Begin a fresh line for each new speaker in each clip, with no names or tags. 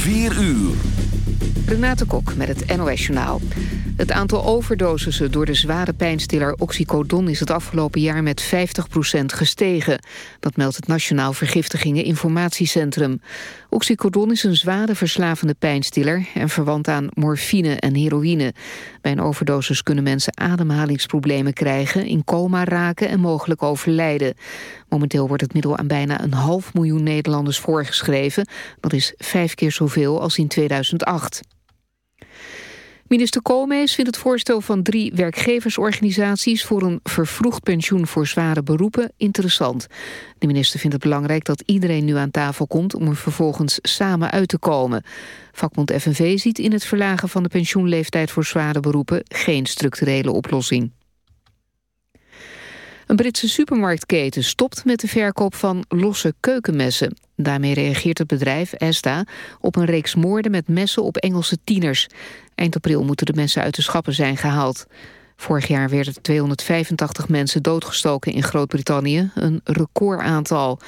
4 uur.
Renate Kok met het NOS Journaal. Het aantal overdosissen door de zware pijnstiller oxycodon... is het afgelopen jaar met 50% gestegen. Dat meldt het Nationaal Vergiftigingen Informatiecentrum. Oxycodon is een zware verslavende pijnstiller... en verwant aan morfine en heroïne. Bij een overdosis kunnen mensen ademhalingsproblemen krijgen... in coma raken en mogelijk overlijden. Momenteel wordt het middel aan bijna een half miljoen Nederlanders voorgeschreven. Dat is vijf keer zoveel als in 2008. Minister Koolmees vindt het voorstel van drie werkgeversorganisaties... voor een vervroegd pensioen voor zware beroepen interessant. De minister vindt het belangrijk dat iedereen nu aan tafel komt... om er vervolgens samen uit te komen. Vakbond FNV ziet in het verlagen van de pensioenleeftijd voor zware beroepen... geen structurele oplossing. Een Britse supermarktketen stopt met de verkoop van losse keukenmessen. Daarmee reageert het bedrijf, Esta, op een reeks moorden met messen op Engelse tieners. Eind april moeten de messen uit de schappen zijn gehaald. Vorig jaar werden 285 mensen doodgestoken in Groot-Brittannië, een recordaantal.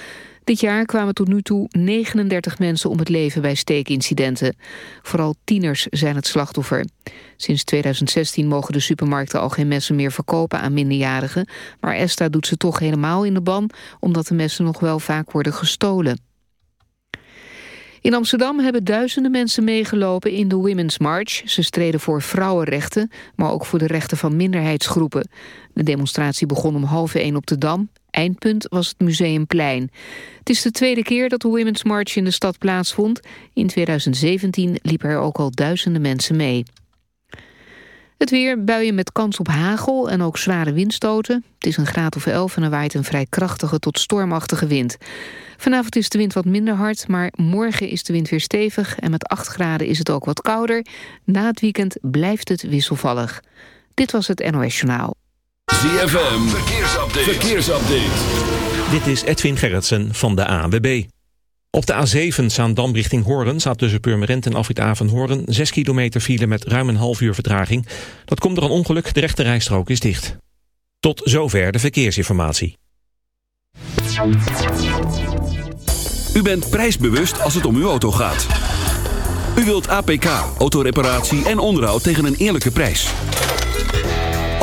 Dit jaar kwamen tot nu toe 39 mensen om het leven bij steekincidenten. Vooral tieners zijn het slachtoffer. Sinds 2016 mogen de supermarkten al geen messen meer verkopen aan minderjarigen. Maar ESTA doet ze toch helemaal in de ban... omdat de messen nog wel vaak worden gestolen. In Amsterdam hebben duizenden mensen meegelopen in de Women's March. Ze streden voor vrouwenrechten, maar ook voor de rechten van minderheidsgroepen. De demonstratie begon om half één op de Dam. Eindpunt was het Museumplein. Het is de tweede keer dat de Women's March in de stad plaatsvond. In 2017 liepen er ook al duizenden mensen mee. Het weer, buien met kans op hagel en ook zware windstoten. Het is een graad of 11 en er waait een vrij krachtige tot stormachtige wind. Vanavond is de wind wat minder hard, maar morgen is de wind weer stevig... en met 8 graden is het ook wat kouder. Na het weekend blijft het wisselvallig. Dit was het NOS Journaal.
ZFM, verkeersupdate. verkeersupdate.
Dit is Edwin Gerritsen van de ANWB. Op de A7 Zaandam richting Hoorn staat tussen Purmerend en Afrit Hoorn 6 kilometer file met ruim een half uur vertraging. Dat komt door een ongeluk, de rechte rijstrook is dicht. Tot zover de verkeersinformatie.
U bent prijsbewust als het om uw auto gaat. U wilt APK, autoreparatie en onderhoud tegen een eerlijke prijs.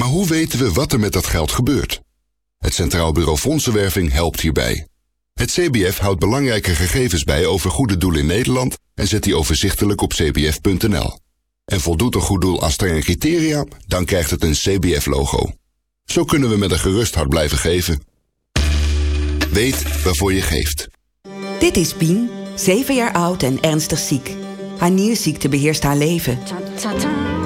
Maar hoe weten we wat er met dat geld gebeurt? Het Centraal Bureau Fondsenwerving helpt hierbij. Het CBF houdt belangrijke gegevens bij over goede doelen in Nederland en zet die overzichtelijk op cbf.nl. En voldoet een goed doel aan strenge criteria, dan krijgt het een CBF-logo. Zo kunnen we met een gerust hart blijven geven. Weet waarvoor je geeft.
Dit is Pien, 7 jaar oud en ernstig ziek. Haar nierziekte beheerst haar leven.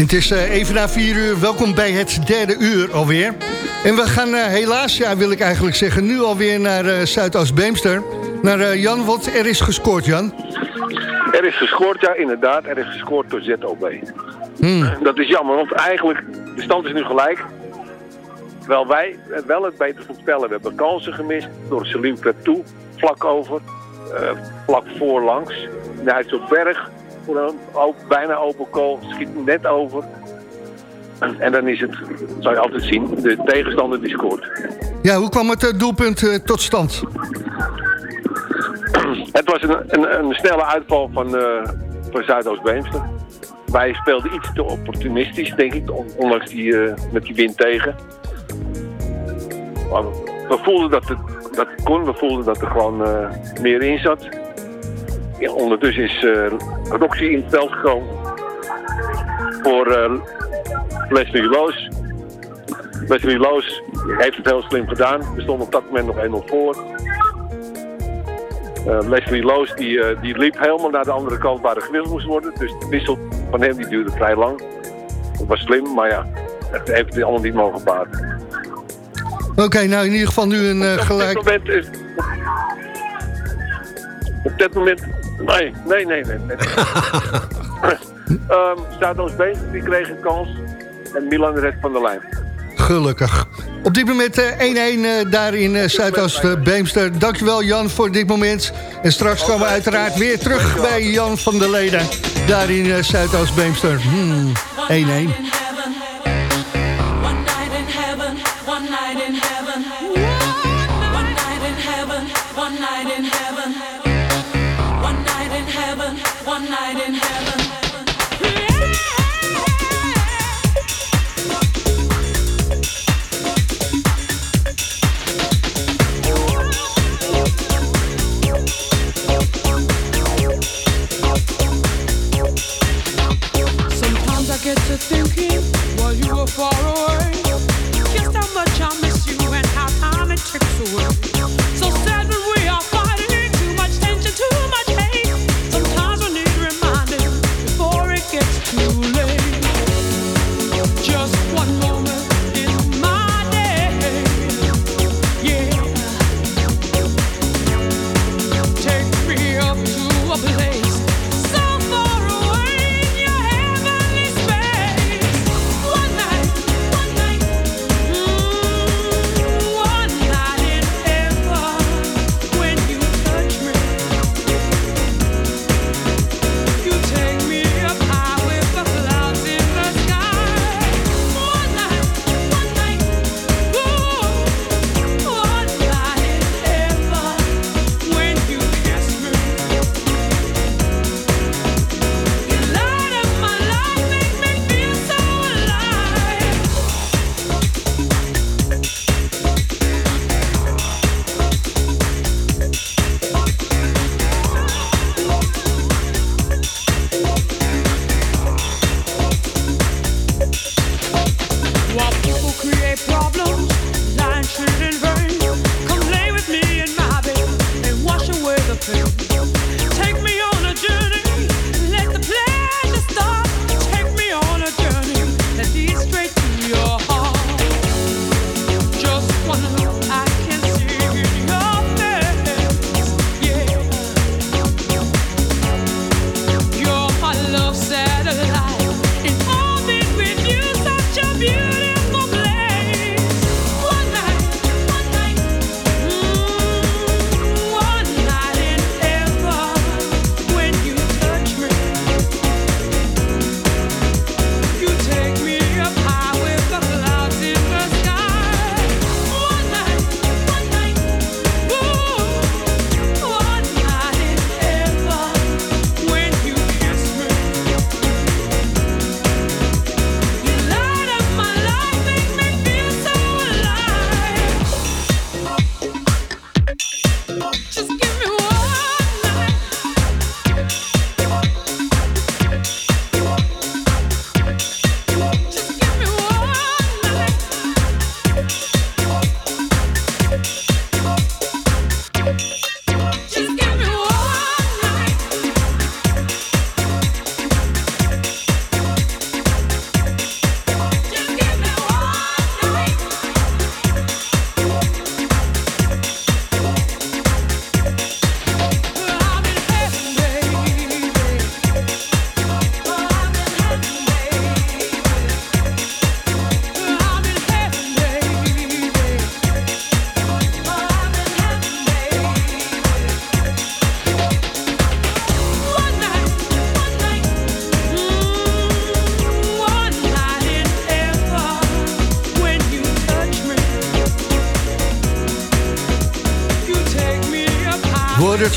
Het is eh, even na vier uur. Welkom bij het derde uur alweer. En we gaan eh, helaas, ja, wil ik eigenlijk zeggen, nu alweer naar eh, Zuidoost-Beemster. Naar Jan, want er is gescoord, Jan.
Er is gescoord, ja inderdaad. Er is gescoord door ZOB.
Hmm.
Dat is jammer, want eigenlijk, de stand is nu gelijk. Terwijl wij wel het beter voorspellen. We hebben kansen gemist door Salim toe, vlak over, vlak voorlangs. Op berg, bijna open goal, schiet net over. En dan is het, zou je altijd zien, de tegenstander die scoort.
Ja, hoe kwam het eh, doelpunt eh, tot stand?
Het was een, een, een snelle uitval van, eh van Zuidoost-Beemster. Wij speelden iets te opportunistisch, denk ik, on- ondanks die, met die wind tegen. Maar we voelden dat het, dat het kon, we voelden dat er gewoon meer in zat. Ja, ondertussen is eh, Roxy in het veld gekomen voor eh, Leslie Loos. Leslie Loos heeft het heel slim gedaan. We stonden op dat moment nog 1-0 voor. Eh, Leslie Loos die, die liep helemaal naar de andere kant waar er gewisseld moest worden. Dus de wissel van hem die duurde vrij lang. Dat was slim, maar ja, het heeft het allemaal niet mogen baten.
Oké, nou in ieder geval nu een
Op
gelijk...
dit moment is... Op dit moment... Nee, nee, nee, nee. nee. um, die kreeg een kans. En Milan redt van de lijn.
Gelukkig. Op dit moment eh, 1-1 eh, daar in eh, Zuidoost-Beemster. Dankjewel Jan voor dit moment. En straks komen we uiteraard weer terug bij Jan van der Leden. Daar in eh, Zuidoost-Beemster. Hmm, 1-1.
One
thinking while you
were far away.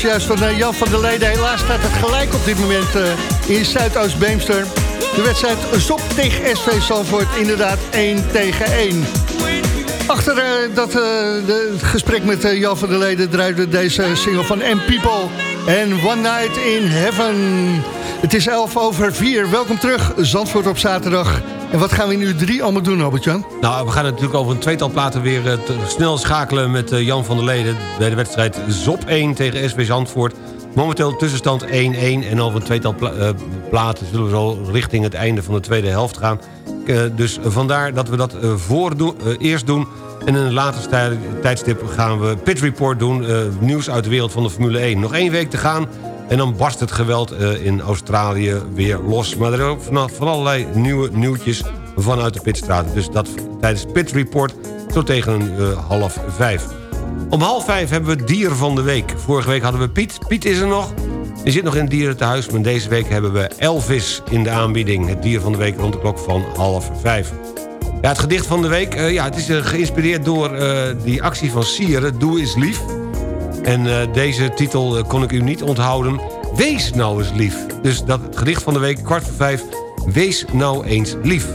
Juist van uh, Jan van der Leden. Helaas staat het gelijk op dit moment uh, in Zuidoost-Beemster. De wedstrijd Zop tegen SV Zandvoort inderdaad 1 tegen 1. Achter uh, dat, de, het gesprek met Jan van der Leden draaide deze single van M People en One Night in Heaven. Het is 11 over 4. Welkom terug, Zandvoort op zaterdag. En wat gaan we nu drie allemaal doen, Albert-Jan?
Nou, we gaan natuurlijk over een tweetal platen weer uh, snel schakelen met uh, Jan van der Leden... bij de wedstrijd ZOP 1 tegen SV Zandvoort. Momenteel tussenstand 1-1 en over een tweetal uh, platen... zullen we zo richting het einde van de tweede helft gaan. dus vandaar dat we dat voordoen, eerst doen... En in een later tijdstip gaan we Pit Report doen. nieuws uit de wereld van de Formule 1. Nog één week te gaan. En dan barst het geweld uh, in Australië weer los. Maar er zijn ook van, allerlei nieuwe nieuwtjes vanuit de pitstraat. Dus dat tijdens Pit Report zo tegen uh, half vijf. Om half vijf hebben we dier van de week. Vorige week hadden we Piet. Piet is er nog. Die zit nog in het dierentehuis. Maar deze week hebben we Elvis in de aanbieding. Het dier van de week rond de klok van half vijf. Ja, het gedicht van de week. Uh, ja, het is geïnspireerd door die actie van Sieren. Doe is lief. En uh, deze titel uh, kon ik u niet onthouden. Wees nou eens lief. Dus dat gedicht van de week, kwart voor vijf. Wees nou eens lief.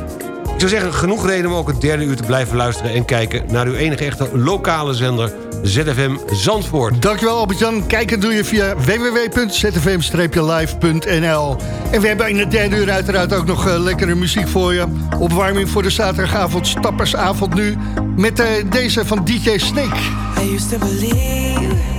Ik zou zeggen, genoeg reden om ook het derde uur te blijven luisteren... en kijken naar uw enige echte lokale zender, ZFM Zandvoort.
Dankjewel Albert-Jan. Kijken doe je via www.zfm-live.nl. En we hebben in het derde uur uiteraard ook nog uh, lekkere muziek voor je. Opwarming voor de zaterdagavond, stappersavond nu... met uh, deze van DJ Snake.
I used to believe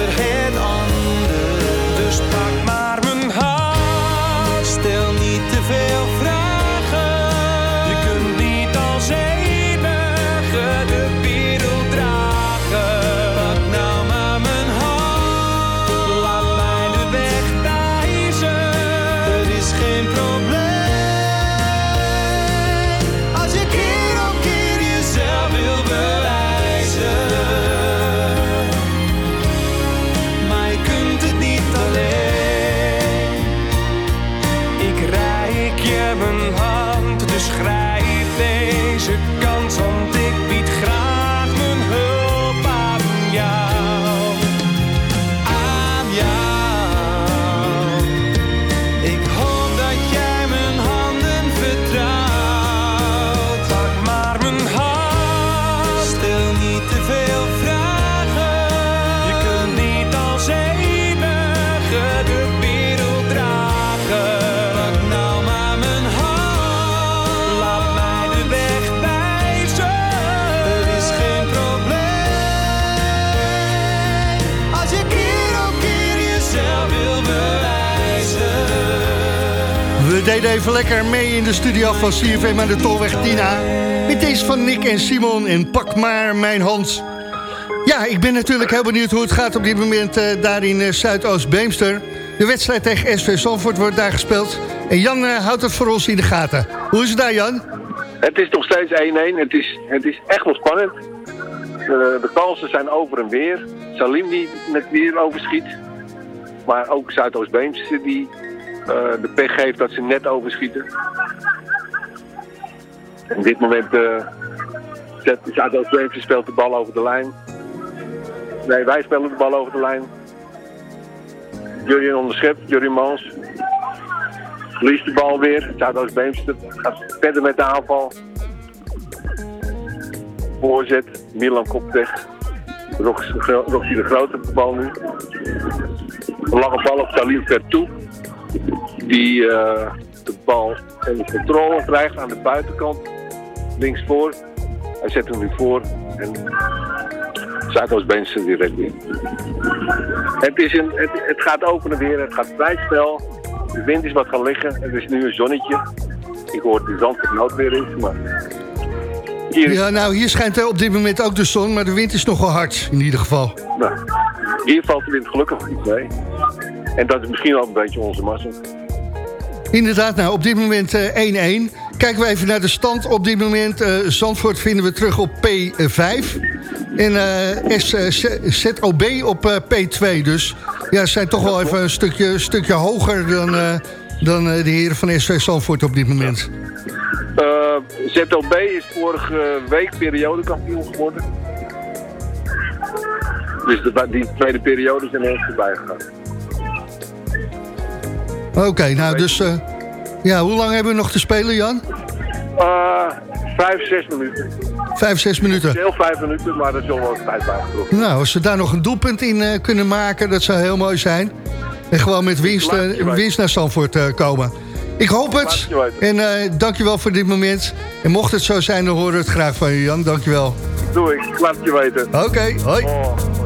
We deden even lekker mee in de studio van CFM aan de Tolweg Tina. Met deze van Nick en Simon en pak maar mijn hand. Ja, ik ben natuurlijk heel benieuwd hoe het gaat op dit moment eh, daar in eh, Zuidoost-Beemster. De wedstrijd tegen SV Zandvoort wordt daar gespeeld. En Jan eh, houdt het voor ons in de gaten. Hoe is het daar, Jan?
Het is nog steeds 1-1. Het is, het is echt wel spannend. De, kansen zijn over en weer. Salim die met weer overschiet. Maar ook Zuidoost-Beemster die de pech heeft dat ze net overschieten. Op dit moment uh, Zuidoost-Beemster speelt de bal over de lijn. Nee, wij spelen de bal over de lijn. Jurien onderschept, Jurien Mans. Verliest de bal weer. Zuidoost-Beemster gaat verder met de aanval. Voorzet, Milan kopt weg. Roxy de Grote de bal nu. Lange bal op Salim toe. Die eh, de bal onder controle krijgt aan de buitenkant. Links voor. Hij zet hem nu voor. En Zuidoost-Beemster direct in. Het, is een, het, het gaat openen weer. Het gaat vrij snel. De wind is wat gaan liggen. Het is nu een zonnetje. Ik hoor de zand het noodweer is, maar... Hier,
Ja, nou, hier schijnt eh, op dit moment ook de zon, maar de wind is nogal hard in ieder geval.
nou, hier valt de wind gelukkig niet mee. En dat is misschien wel een beetje onze mazzel.
Inderdaad, nou, op dit moment eh, 1-1. Kijken we even naar de stand. Op dit moment, eh, Zandvoort vinden we terug op P5. En eh, eh, ZOB op eh, P2. Dus ja, ze zijn toch wel even een stukje, stukje hoger dan, eh, dan eh, de heren van SV Zandvoort op dit moment.
Eh, ZOB is vorige week periodekampioen geworden. Dus de, die tweede periode zijn er voorbij gegaan.
Oké, nou dus... eh, ja, hoe lang hebben we nog te spelen, Jan?
Eh, vijf, zes minuten.
Vijf, zes minuten.
Heel vijf minuten, maar er zullen wel wat tijd.
Nou, als ze daar nog een doelpunt in eh, kunnen maken, dat zou heel mooi zijn. En gewoon met winst, winst naar eh, komen.
Ik hoop het. En dankjewel voor dit moment. En mocht het zo zijn, dan horen we het graag van je, Jan. Dankjewel.
Doe ik, laat het je weten.
Oké, okay, hoi. Oh.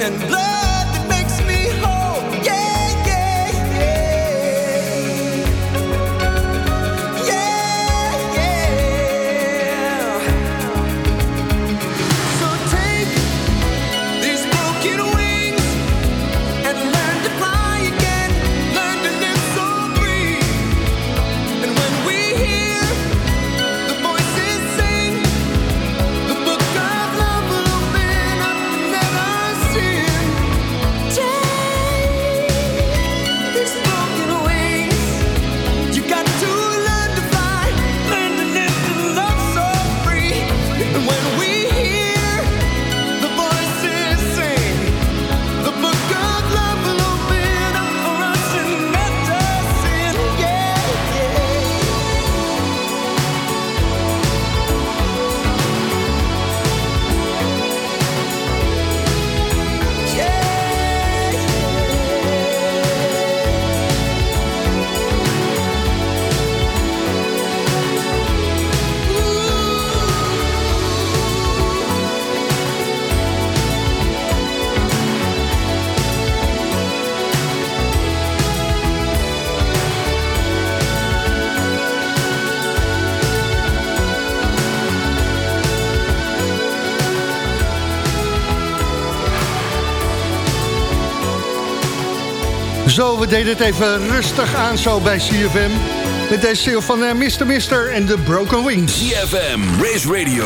and blood.
Zo, we deden het even rustig aan zo bij CFM. Met deze single van uh, Mr. Mister en The Broken Wings.
CFM, Race Radio,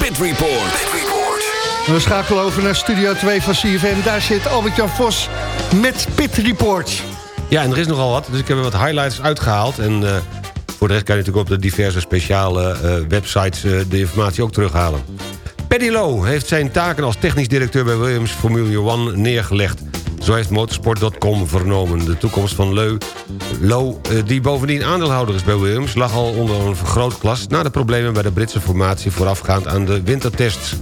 Pit Report.
We schakelen over naar Studio 2 van CFM. Daar zit Albert-Jan Vos met Pit Report.
Ja, en er is nogal wat, dus ik heb er wat highlights uitgehaald. En uh, voor de rest kan je natuurlijk op de diverse speciale uh, websites uh, de informatie ook terughalen. Paddy Lowe heeft zijn taken als technisch directeur bij Williams Formule One neergelegd. Zo heeft motorsport.com vernomen. De toekomst van Leu, Lowe, die bovendien aandeelhouder is bij Williams... lag al onder een vergrootglas na de problemen bij de Britse formatie... voorafgaand aan de wintertests.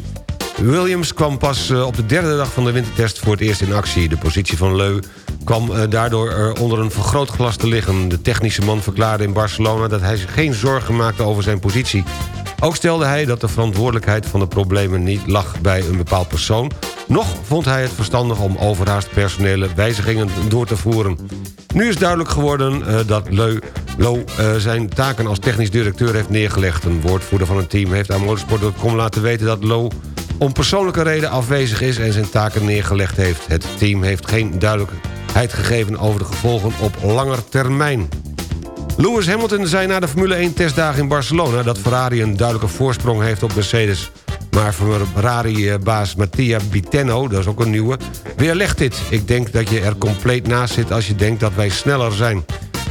Williams kwam pas op de derde dag van de wintertest voor het eerst in actie. De positie van Leu kwam daardoor onder een vergrootglas te liggen. De technische man verklaarde in Barcelona dat hij zich geen zorgen maakte over zijn positie. Ook stelde hij dat de verantwoordelijkheid van de problemen niet lag bij een bepaald persoon... nog vond hij het verstandig om overhaast personele wijzigingen door te voeren. Nu is duidelijk geworden uh, dat Leu Lo uh, zijn taken als technisch directeur heeft neergelegd. Een woordvoerder van het team heeft aan motorsport.com laten weten dat Lo om persoonlijke reden afwezig is en zijn taken neergelegd heeft. Het team heeft geen duidelijkheid gegeven over de gevolgen op langer termijn. Lewis Hamilton zei na de Formule 1 testdagen in Barcelona... dat Ferrari een duidelijke voorsprong heeft op Mercedes. Maar Ferrari-baas Mattia Bittenno, dat is ook een nieuwe... weerlegt dit. Ik denk dat je er compleet naast zit als je denkt dat wij sneller zijn.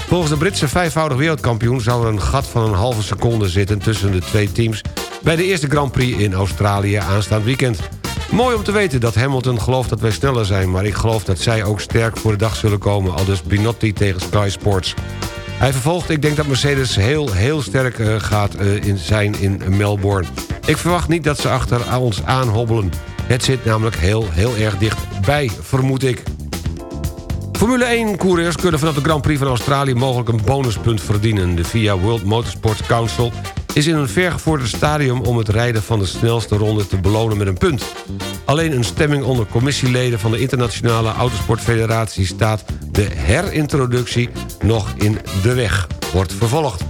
Volgens de Britse vijfvoudig wereldkampioen... zou er een gat van een halve seconde zitten tussen de twee teams... bij de eerste Grand Prix in Australië aanstaand weekend. Mooi om te weten dat Hamilton gelooft dat wij sneller zijn... maar ik geloof dat zij ook sterk voor de dag zullen komen... al dus Binotti tegen Sky Sports. Hij vervolgt, ik denk dat Mercedes heel, heel sterk uh, gaat uh, in zijn in Melbourne. Ik verwacht niet dat ze achter ons aanhobbelen. Het zit namelijk heel, heel erg dichtbij, vermoed ik. Formule 1-coureurs kunnen vanaf de Grand Prix van Australië... mogelijk een bonuspunt verdienen. De FIA World Motorsport Council is in een vergevorderd stadium... om het rijden van de snelste ronde te belonen met een punt. Alleen een stemming onder commissieleden van de Internationale Autosportfederatie... staat de herintroductie nog in de weg. Wordt vervolgd.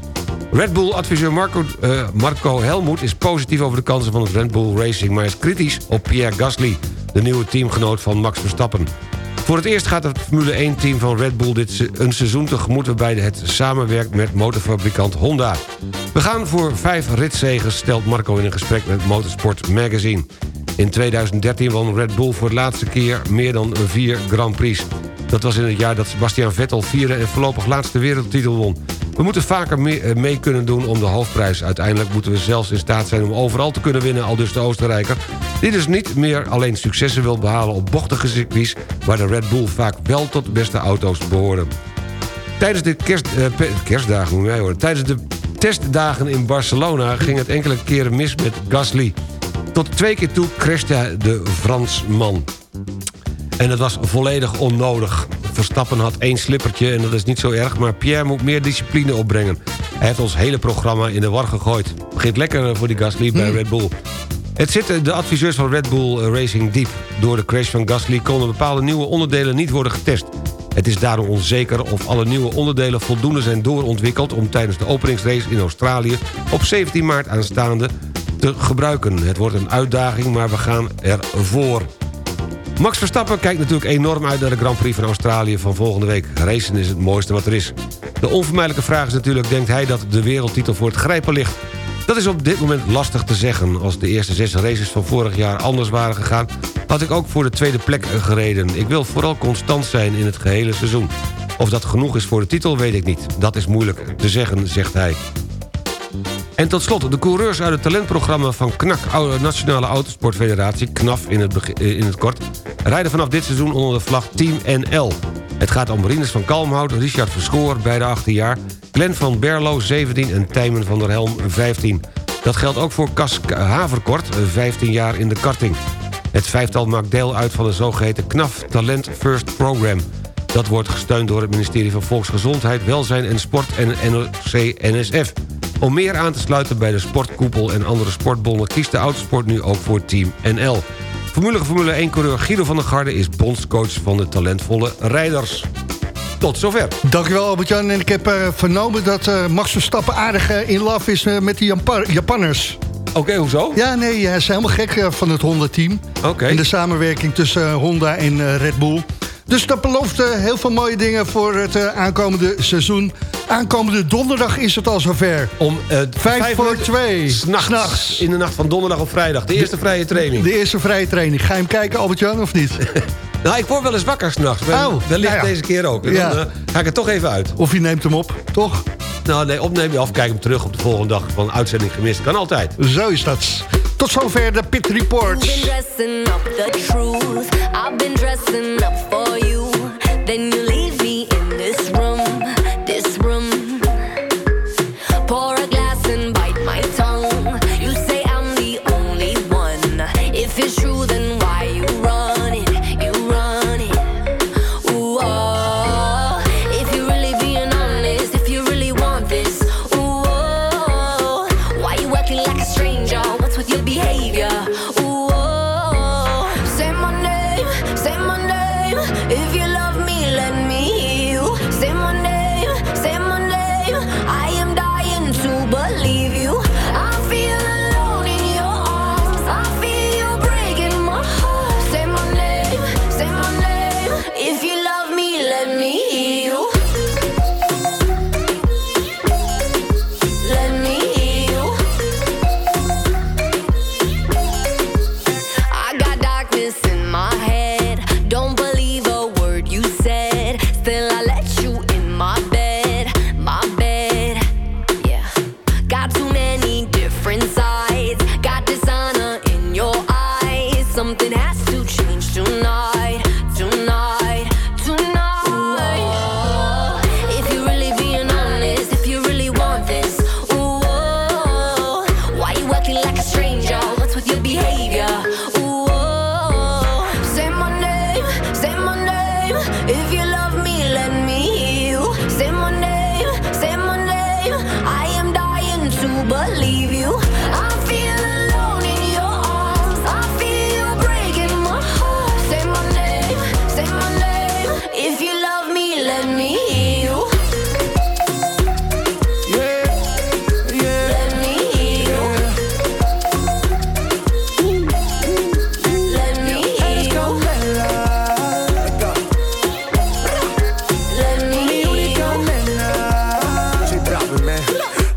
Red Bull-adviseur Marco, uh, Marco Helmoet is positief over de kansen van het Red Bull Racing... maar is kritisch op Pierre Gasly, de nieuwe teamgenoot van Max Verstappen. Voor het eerst gaat het Formule 1-team van Red Bull dit een seizoen tegemoet... waarbij het samenwerkt met motorfabrikant Honda. We gaan voor vijf ritzegers, stelt Marco in een gesprek met Motorsport Magazine. In 2013 won Red Bull voor de laatste keer meer dan vier Grand Prix. Dat was in het jaar dat Sebastian Vettel vierde en voorlopig laatste wereldtitel won. We moeten vaker mee, mee, kunnen doen om de hoofdprijs. Uiteindelijk moeten we zelfs in staat zijn om overal te kunnen winnen... al dus de Oostenrijker. Dit is niet meer alleen successen wil behalen op bochtige circuits... waar de Red Bull vaak wel tot de beste auto's behoren. Tijdens de kerst, eh, kerstdagen, moet jij horen... tijdens de testdagen in Barcelona ging het enkele keren mis met Gasly. Tot twee keer toe crashte de Fransman. En het was volledig onnodig. Verstappen had één slippertje en dat is niet zo erg... maar Pierre moet meer discipline opbrengen. Hij heeft ons hele programma in de war gegooid. Begint lekker voor die Gasly bij Red Bull. Het zitten de adviseurs van Red Bull Racing diep. Door de crash van Gasly konden bepaalde nieuwe onderdelen niet worden getest. Het is daarom onzeker of alle nieuwe onderdelen voldoende zijn doorontwikkeld... om tijdens de openingsrace in Australië op 17 maart aanstaande te gebruiken. Het wordt een uitdaging, maar we gaan ervoor. Max Verstappen kijkt natuurlijk enorm uit naar de Grand Prix van Australië van volgende week. Racen is het mooiste wat er is. De onvermijdelijke vraag is natuurlijk, denkt hij dat de wereldtitel voor het grijpen ligt? Dat is op dit moment lastig te zeggen. Als de eerste zes races van vorig jaar anders waren gegaan... had ik ook voor de tweede plek gereden. Ik wil vooral constant zijn in het gehele seizoen. Of dat genoeg is voor de titel, weet ik niet. Dat is moeilijk te zeggen, zegt hij. En tot slot, de coureurs uit het talentprogramma van KNAK... Nationale Autosportfederatie, KNAF in het, in het kort... rijden vanaf dit seizoen onder de vlag Team NL. Het gaat om Rinus van Kalmhout, Richard Verschoor, beide 18 jaar... Glenn van Berlo, 17 en Tijmen van der Helm, 15. Dat geldt ook voor Cas Haverkort, 15 jaar in de karting. Het vijftal maakt deel uit van de zogeheten KNAF Talent First Program... Dat wordt gesteund door het ministerie van Volksgezondheid, Welzijn en Sport en NOC-NSF. Om meer aan te sluiten bij de sportkoepel en andere sportbonden... kiest de autosport nu ook voor Team NL. Formule Formule 1-coureur Guido van der Garde is bondscoach van de talentvolle rijders. Tot zover.
Dankjewel Albert-Jan. En ik heb uh, vernomen dat uh, Max Verstappen aardig uh, in love is met Japan Japanners.
Oké, okay, hoezo?
Ja, nee, hij is helemaal gek van het Honda-team.
Oké. Okay.
En de samenwerking tussen Honda en Red Bull. Dus dat belooft eh, heel veel mooie dingen voor het eh, aankomende seizoen. Aankomende donderdag is het al zover.
Om uh,
Vijf voor twee.
S'nachts.
S'nachts.
In de nacht van donderdag op vrijdag. De eerste vrije training.
De eerste vrije training. Ga je hem kijken, Albert-Jan, of niet?
Nou, ik word wel eens wakker s'nachts.
Oh,
Wellicht
nou ja.
deze keer ook. En
Ja.
Dan eh, ga ik er toch even uit.
Of je neemt hem op, toch?
Nou, nee, opneem je af. Kijk hem terug op de volgende dag van een uitzending gemist. Kan altijd.
Zo is dat. Tot zover de Pit Reports.
Been dressing up the truth. I've been dressing up for you. Then you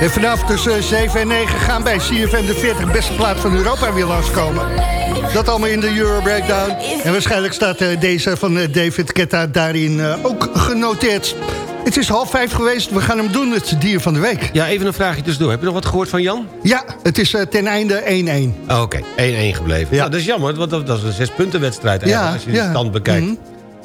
En vanaf tussen 7 en 9 gaan bij CFM de 40 beste plaat van Europa weer langskomen. Dat allemaal in de Euro Breakdown. En waarschijnlijk staat eh, deze van eh, David Ketta daarin eh, ook genoteerd. Het is half vijf geweest, we gaan hem doen, het dier van de week.
Ja, even een vraagje tussendoor. Heb je nog wat gehoord van Jan?
Ja, het is ten einde 1-1.
Oh, Oké, 1-1 gebleven. Ja. Nou, dat is jammer, want dat, is een zespuntenwedstrijd eigenlijk,
Ja,
als je de stand bekijkt.
Mhm.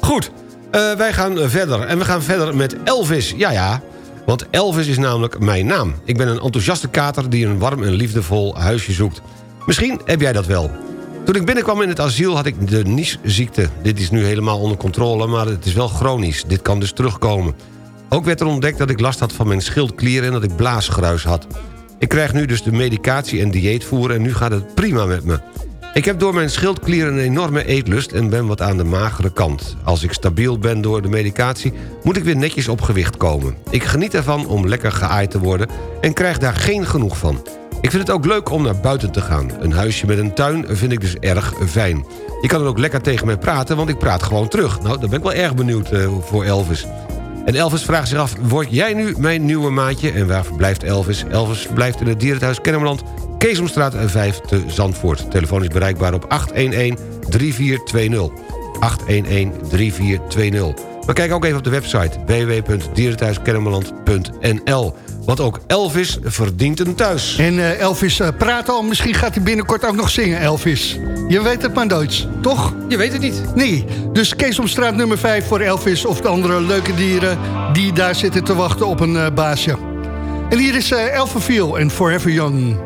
Goed, eh, wij gaan verder. En we gaan verder met Elvis. Ja, ja. Want Elvis is namelijk mijn naam. Ik ben een enthousiaste kater die een warm en liefdevol huisje zoekt. Misschien heb jij dat wel. Toen ik binnenkwam in het asiel had ik de Nies-ziekte. Dit is nu helemaal onder controle, maar het is wel chronisch. Dit kan dus terugkomen. Ook werd er ontdekt dat ik last had van mijn schildklieren... en dat ik blaasgruis had. Ik krijg nu dus de medicatie en dieetvoer... en nu gaat het prima met me. Ik heb door mijn schildklieren een enorme eetlust... en ben wat aan de magere kant. Als ik stabiel ben door de medicatie... moet ik weer netjes op gewicht komen. Ik geniet ervan om lekker geaaid te worden... en krijg daar geen genoeg van. Ik vind het ook leuk om naar buiten te gaan. Een huisje met een tuin vind ik dus erg fijn. Je kan er ook lekker tegen mij praten, want ik praat gewoon terug. Nou, daar ben ik wel erg benieuwd eh, voor Elvis. En Elvis vraagt zich af, word jij nu mijn nieuwe maatje? En waar verblijft Elvis? Elvis verblijft in het dierenthuis Kennemerland... Keesomstraat 5 te Zandvoort. Telefoon is bereikbaar op 811-3420. 811-3420. Maar kijk ook even op de website www.dierenthuiskennemerland.nl. Want ook Elvis verdient een thuis.
En eh, Elvis eh, praat al, misschien gaat hij binnenkort ook nog zingen, Elvis. Je weet het maar nooit, toch?
Je weet het niet.
Nee, dus Keesomstraat nummer 5 voor Elvis of de andere leuke dieren... die daar zitten te wachten op een eh, baasje. En hier is uh, Elfenviel en Forever Young.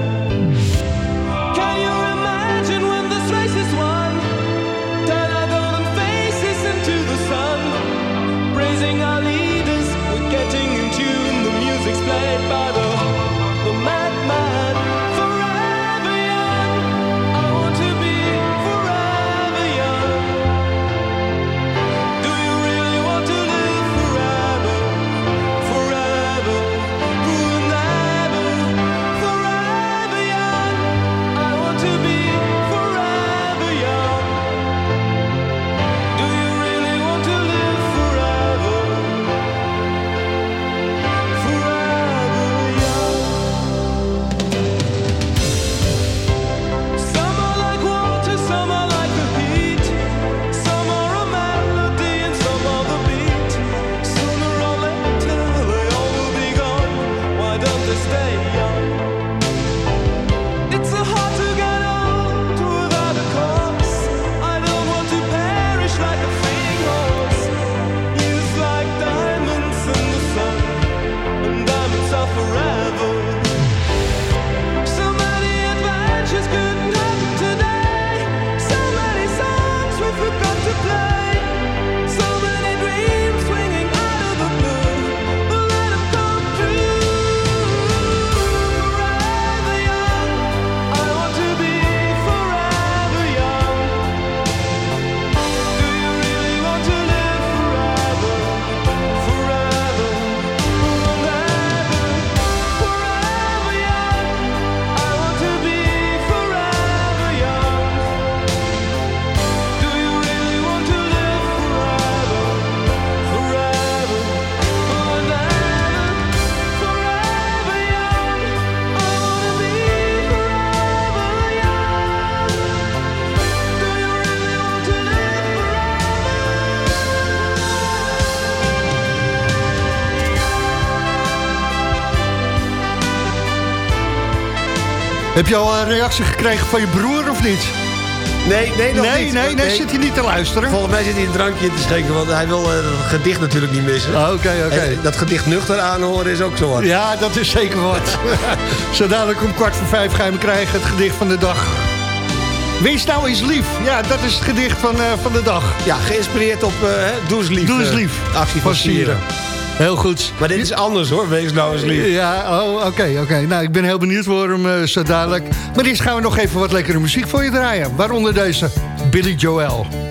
Heb je al een reactie gekregen van je broer of niet?
Nee, nee, nog
nee,
niet.
Nee, nee, zit hij niet te luisteren?
Volgens mij zit hij een drankje in te schenken, want hij wil eh, het gedicht natuurlijk niet missen.
Ah, Oké, oké.
Dat gedicht nuchter aanhoren is ook zo wat.
Ja, dat is zeker wat. Zo dadelijk om kwart voor vijf ga je hem krijgen, het gedicht van de dag. Wees nou eens lief. Ja, dat is het gedicht van, eh, van de dag.
Ja, geïnspireerd op uh, Doe eens lief.
Doe eens
eh,
lief.
actie van, Sieren.
Heel goed.
Maar dit is anders hoor, wees nou eens lief.
Ja, oh, oké, oké. Nou, ik ben heel benieuwd voor hem eh, zo dadelijk. Maar eerst gaan we nog even wat lekkere muziek voor je draaien. Waaronder deze, Billy Joel.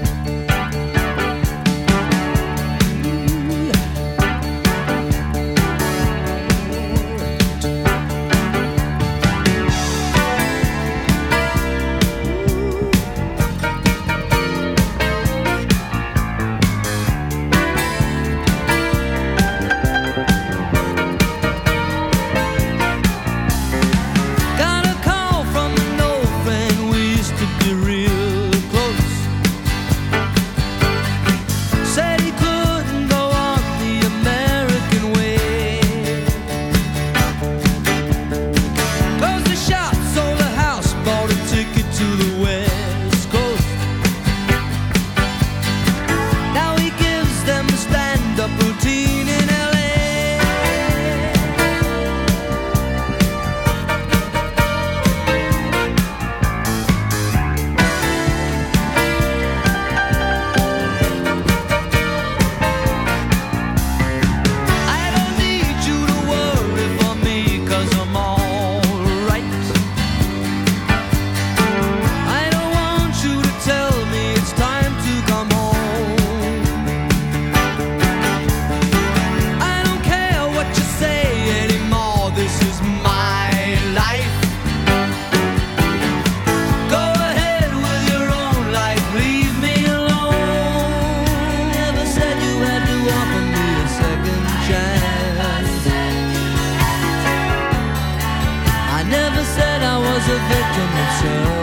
from
the.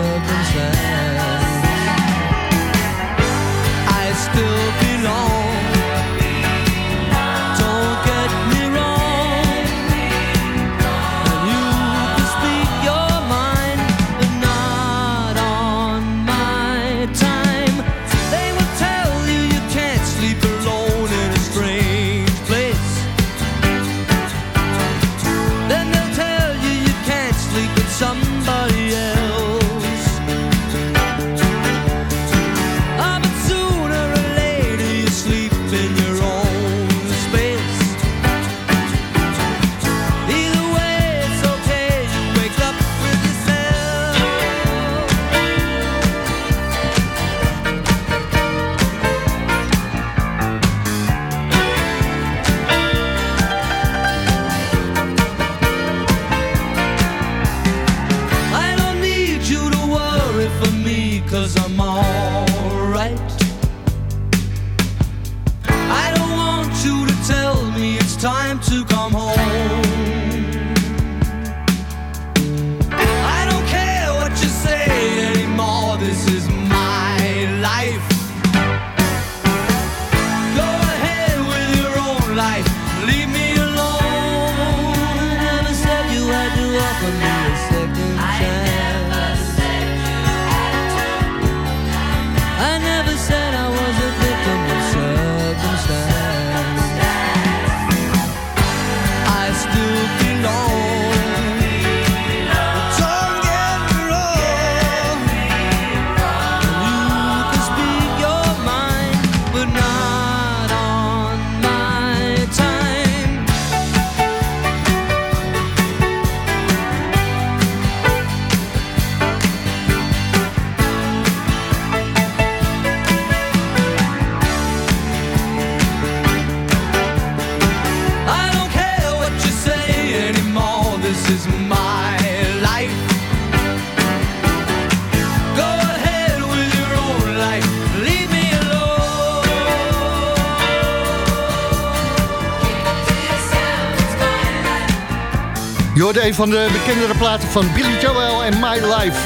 Een van de bekendere platen van Billy Joel en My Life.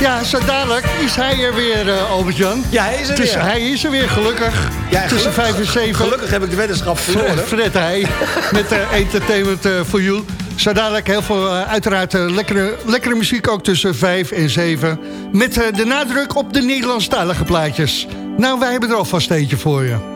Ja, zo dadelijk is hij er weer, eh Albert-Jan.
Ja, hij is er
Tussen-
weer.
Hij is er weer, gelukkig.
Ja,
Tussen
gelukkig-
5 en 7.
Gelukkig heb ik de weddenschap verloren.
Fred hij, met eh, Entertainment for You. Zo dadelijk heel veel, eh, uiteraard eh, lekkere, lekkere muziek, ook tussen 5 en 7. Met eh, de nadruk op de Nederlandstalige plaatjes. Nou, wij hebben er alvast eentje voor je.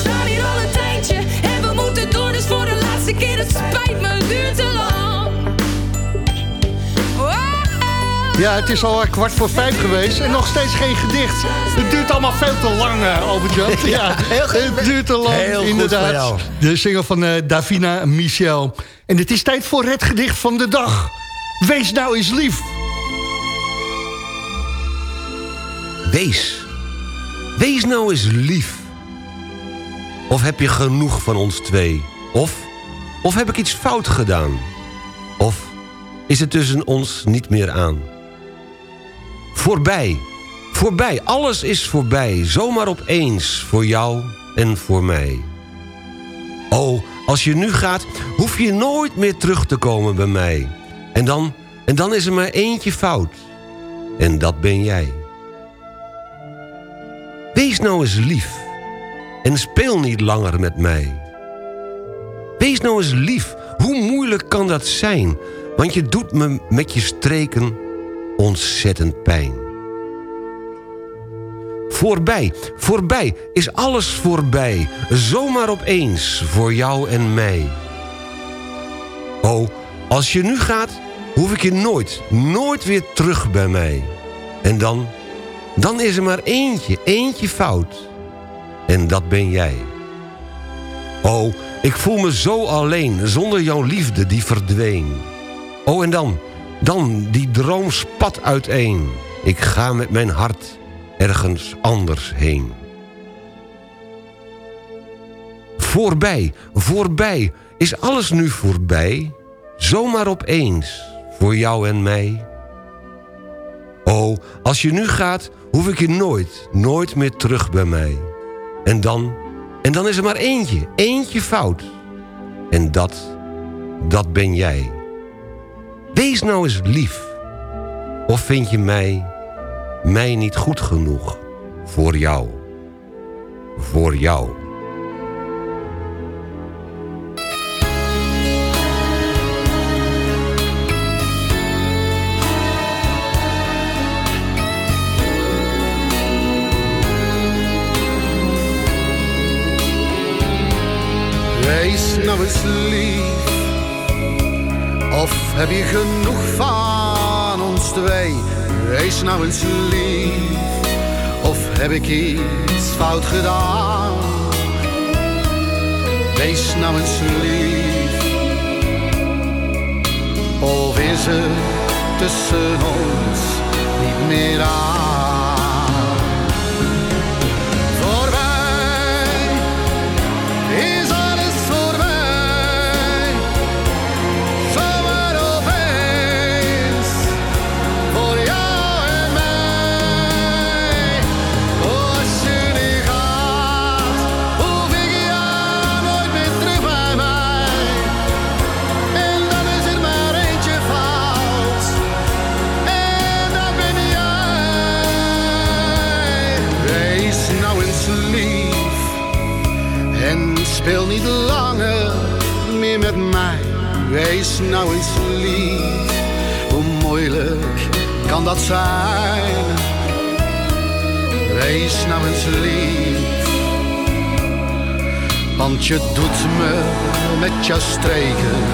staan hier al een tijdje. En we moeten door, dus voor de laatste keer, het spijt me, het duurt te lang.
Ja, het is al eh, kwart voor vijf geweest en nog steeds geen gedicht. Het duurt allemaal veel te lang, eh, Albert-Jan. Ja,
heel goed.
Het duurt te lang,
Heel goed
inderdaad. De single van eh, Davina Michel. En het is tijd voor het gedicht van de dag. Wees nou eens lief.
Wees. Wees nou eens lief. Of heb je genoeg van ons twee? Of, of heb ik iets fout gedaan? Of is het tussen ons niet meer aan? Voorbij, voorbij, alles is voorbij. Zomaar opeens, voor jou en voor mij. Oh, als je nu gaat, hoef je nooit meer terug te komen bij mij. En dan, en dan is er maar eentje fout. En dat ben jij. Wees nou eens lief en speel niet langer met mij. Wees nou eens lief, hoe moeilijk kan dat zijn? Want je doet me met je streken ontzettend pijn. Voorbij, voorbij, is alles voorbij. Zomaar opeens, voor jou en mij. Oh, als je nu gaat, hoef ik je nooit, nooit weer terug bij mij. En dan, dan is er maar eentje, eentje fout. En dat ben jij. Oh, Ik voel me zo alleen, zonder jouw liefde die verdween. Oh, en dan, dan, die droom spat uiteen. Ik ga met mijn hart ergens anders heen. Voorbij, voorbij, is alles nu voorbij? Zomaar opeens, voor jou en mij? Oh, als je nu gaat, hoef ik je nooit, nooit meer terug bij mij. En dan, en dan is er maar eentje, eentje fout. En dat, dat ben jij. Wees nou eens lief. Of vind je mij, mij niet goed genoeg voor jou? Voor jou.
Lief. Of heb je genoeg van ons twee? Wees nou eens lief. Of heb ik iets fout gedaan? Wees nou eens lief. Of is er tussen ons niet meer aan? Speel niet langer meer met mij. Wees nou eens lief. Hoe moeilijk kan dat zijn? Wees nou eens lief. Want je doet me met jouw streken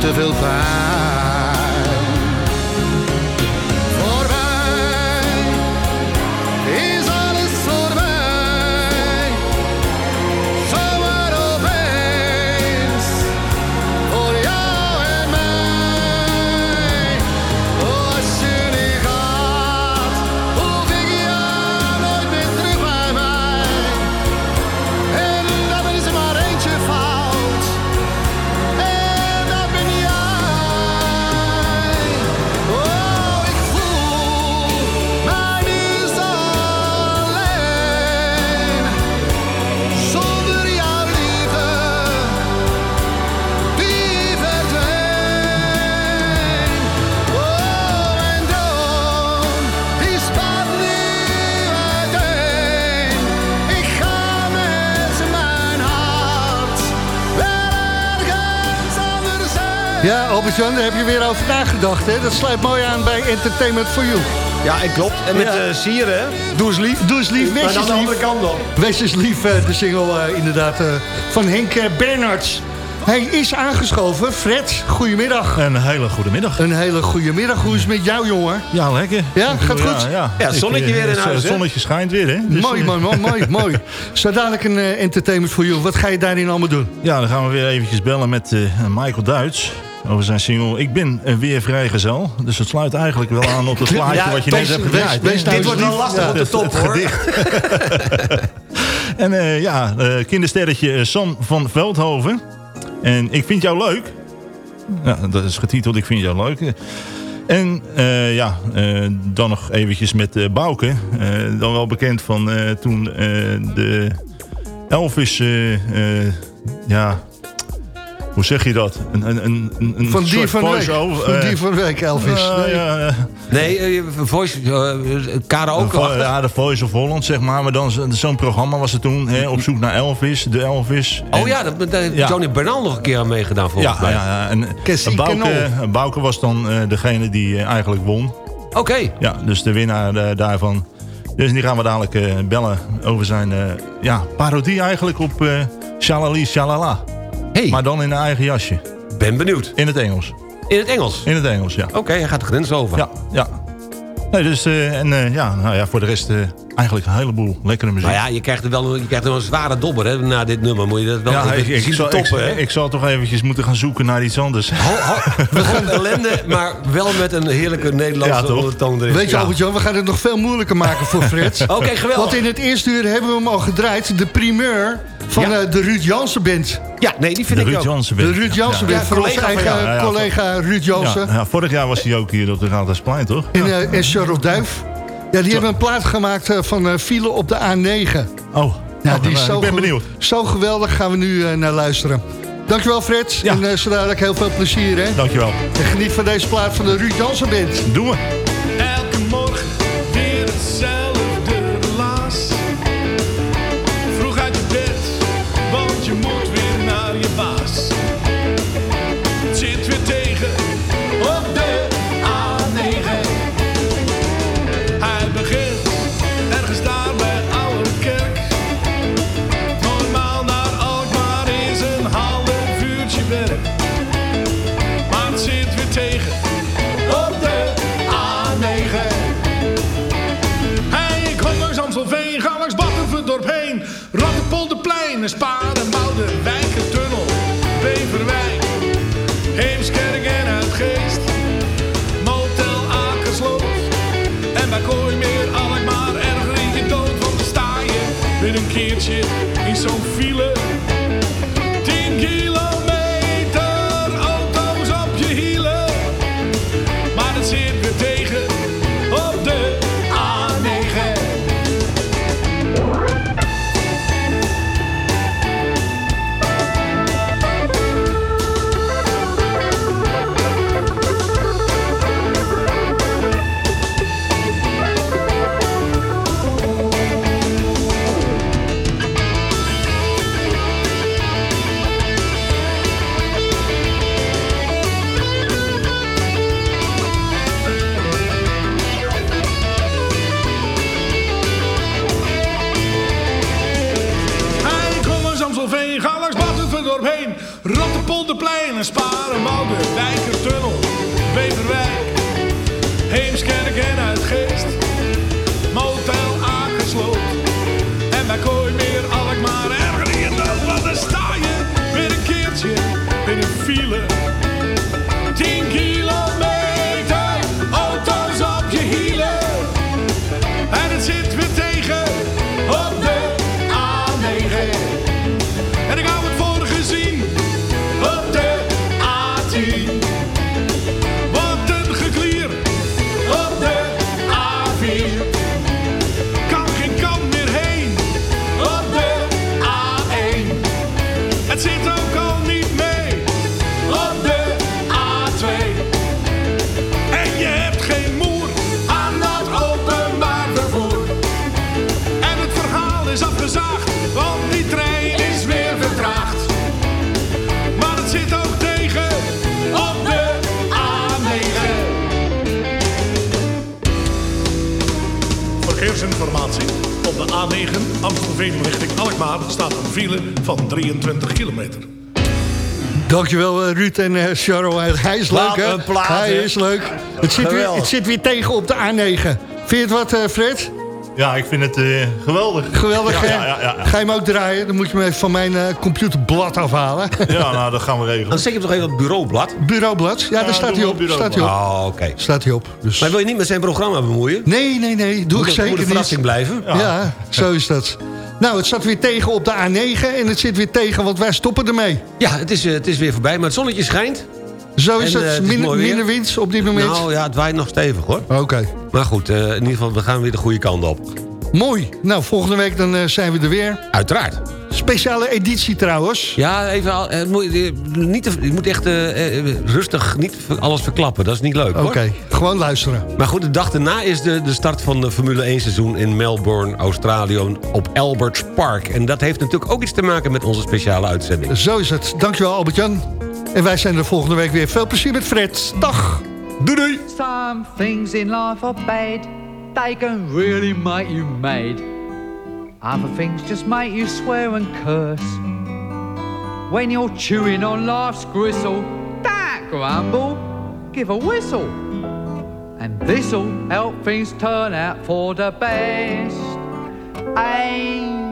te veel pijn.
Albert-Jan, daar heb je weer over nagedacht. Hè? Dat sluit mooi aan bij Entertainment for You.
Ja, ik klopt. En met
Ja.
eh sieren, hè? Doe eens lief.
Doe eens lief, wees eens
de andere
lief.
kant op.
Wees eens lief, eh, de single eh, inderdaad eh, van Henk Bernards. Hij is aangeschoven. Fred, goedemiddag.
Een hele goede middag.
Een hele goede middag. Hoe is het met jou, jongen?
Ja, lekker.
Ja, gaat goed?
Ja, ja.
Ja, zonnetje
Ik,
weer in huis,
Het zonnetje schijnt weer, hè? Dus,
mooi, mooi, mooi, mooi, mooi. Zo dadelijk een Entertainment for You. Wat ga je daarin allemaal doen?
Ja, dan gaan we weer eventjes bellen met eh, Michael Duits. Over zijn single Ik ben weer vrijgezel. Dus het sluit eigenlijk wel aan op het plaatje
Ja,
wat je net hebt gedraaid.
wees
Dit wordt wel lastig op de top, hoor.
en eh, ja, eh, kindersterretje eh, Sam van Veldhoven. En ik vind jou leuk. Ja, dat is getiteld Ik vind jou leuk. En ja, dan nog eventjes met eh Bouke. Dan wel bekend van toen de Elvis... ja, hoe zeg je dat? Een, een, een, een
Van die van week. Van
eh,
die van week, Elvis.
ja,
Nee.
ja, ja.
Nee, eh, voice, eh, karaoke.
Ja, de Voice of Holland, zeg maar. Maar dan zo- zo'n programma was het toen. Hè, op zoek naar Elvis, de Elvis.
Oh
En-
ja, dat, daar heeft
Ja.
Johnny Bernal nog een keer aan meegedaan volgens
ja,
mij.
ja, ja. En
Cassie
Bouke, was dan eh, degene die eigenlijk won.
Oké.
Ja, dus de winnaar daarvan. Dus die gaan we dadelijk eh, bellen over zijn eh, ja, parodie eigenlijk op eh Shalali Shalala.
Hey.
Maar dan in een eigen jasje.
Ben benieuwd.
In het Engels.
In het Engels?
In het Engels, ja.
Oké, hij gaat de grens over.
Ja, ja. Nee, dus, eh, en eh, ja, nou ja, voor de rest eh, eigenlijk een heleboel lekkere muziek.
Nou ja, je krijgt er wel, je krijgt er wel een zware dobber hè, na dit nummer. Moet je dat wel
Ja, ik, ik,
zien
zal,
toppen,
ik,
hè?
ik zal toch eventjes moeten gaan zoeken naar iets anders.
We gaan ellende, maar wel met een heerlijke Nederlandse
Ja,
ondertoon erin.
Weet je,
Ja.
Albert-Jan, we gaan het nog veel moeilijker maken voor Fred.
Oké, geweldig.
Want in het eerste uur hebben we hem al gedraaid. De primeur van
Ja.
eh, de Ruud Jansen Band.
Ja, nee, die vind
De
ik
Ruud
ook.
De. Ruud Jansen
Ja.
Band, voor onze
collega van
eigen collega Ruud Jansen.
Ja, ja, vorig jaar was hij ook hier op de Raadhuisplein, toch?
En, eh, en Charles Duif. Ja, die hebben een plaat gemaakt eh, van eh, file op de A9.
Oh,
Ja, die is
ik
zo,
ben
ge-
benieuwd.
zo geweldig. Gaan we nu eh, naar luisteren. Dankjewel Fred.
Ja.
En uh, zo dadelijk heel veel plezier. Hè?
Dankjewel.
En geniet van deze plaat van de Ruud Jansen Band.
Doen we.
En bij Kooimeer, Alkmaar, in je dood. Want dan sta je weer een keertje in zo'n file. Amstelveen richting Alkmaar staat een file van 23 kilometer.
Dankjewel eh, Ruud en uh. Hij is leuk hè? Hij is leuk. Het zit, weer, het zit weer tegen op de A9. Vind je het wat eh, Fred?
Ja, ik vind het eh, geweldig.
Geweldig
ja,
hè?
ja, ja, ja.
Ga je hem ook draaien? Dan moet je hem even van mijn eh, computerblad afhalen.
Ja, nou, dat gaan we regelen.
Dan zet je hem toch even op het bureaublad?
Bureaublad? Ja, daar staat hij op. Staat hij op.
Oh, oké.
Staat hij op. Dus...
Maar wil je niet met zijn programma bemoeien?
Nee, nee, nee. Doe
Moet
ik
het- moet
zeker
een verrassing
niet.
blijven?
Ja. zo is dat. Nou, het staat weer tegen op de A9 en het zit weer tegen, want wij stoppen ermee.
Ja, het is, eh, het is weer voorbij, maar het zonnetje schijnt.
Zo is
En,
het.
eh, het is
minder wind op dit moment.
Nou ja, het waait nog stevig hoor.
Oké.
Maar goed, eh, in ieder geval, we gaan weer de goede kant op.
Mooi. Nou, volgende week dan eh, zijn we er weer.
Uiteraard.
Speciale editie trouwens.
Ja, even, al- eh, moet je, eh, niet te, je moet echt eh, rustig niet alles verklappen. Dat is niet leuk hoor.
Oké, gewoon luisteren.
Maar goed, de dag daarna is de, de start van de Formule 1 seizoen in Melbourne, Australië op Alberts Park. En dat heeft natuurlijk ook iets te maken met onze speciale uitzending.
Zo is het. Dankjewel Albert-Jan. En wij zijn er volgende week weer. Veel plezier met Fred. Dag.
Doei doei.
Some things in life are bad. They can really make you mad. Other things just make you swear and curse. When you're chewing on life's gristle, don't grumble, give a whistle. And this'll help things turn out for the best. And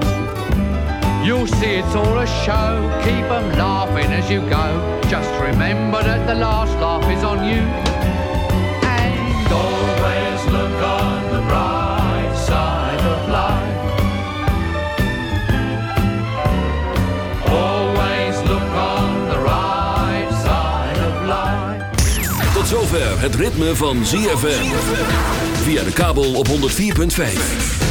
You'll see it's all a show, keep 'em laughing as you go. Just remember that the last laugh is on you. And always look on the bright side of life. Always look on the right side of life.
Tot zover het ritme van ZFM. Via de kabel op 104.5.